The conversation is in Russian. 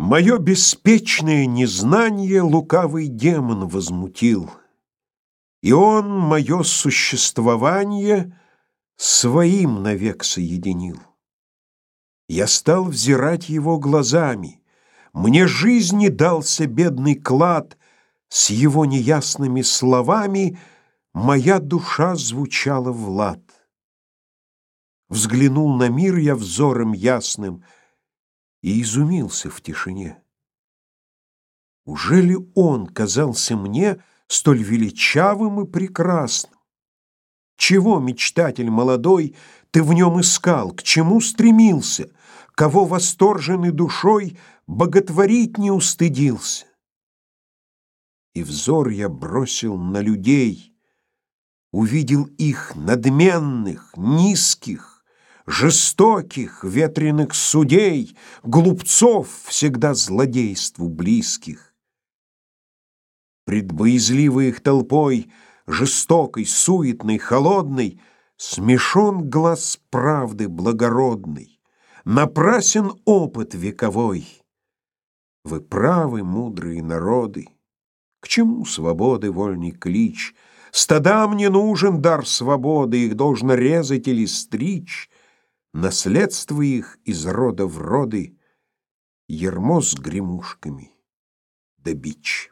Мое беспечное незнание лукавый демон возмутил, И он мое существование своим навек соединил. Я стал взирать его глазами, Мне жизни дался бедный клад, С его неясными словами Моя душа звучала в лад. Взглянул на мир я взором ясным — и изумился в тишине. Ужели он казался мне столь величавым и прекрасным? Чего, мечтатель молодой, ты в нем искал, к чему стремился, кого восторженной душой боготворить не устыдился? И взор я бросил на людей, увидел их надменных, низких, жестоких, ветреных судей, глупцов, всегда злодейству близких. Пред боязливой их толпой, жестокой, суетной, холодной, смешон глаз правды благородный, напрасен опыт вековой. Вы правы, мудрые народы, к чему свободы вольный клич? Стадам не нужен дар свободы, их должно резать или стричь, Наследство их из рода в роды, Ермо с гремушками да бич.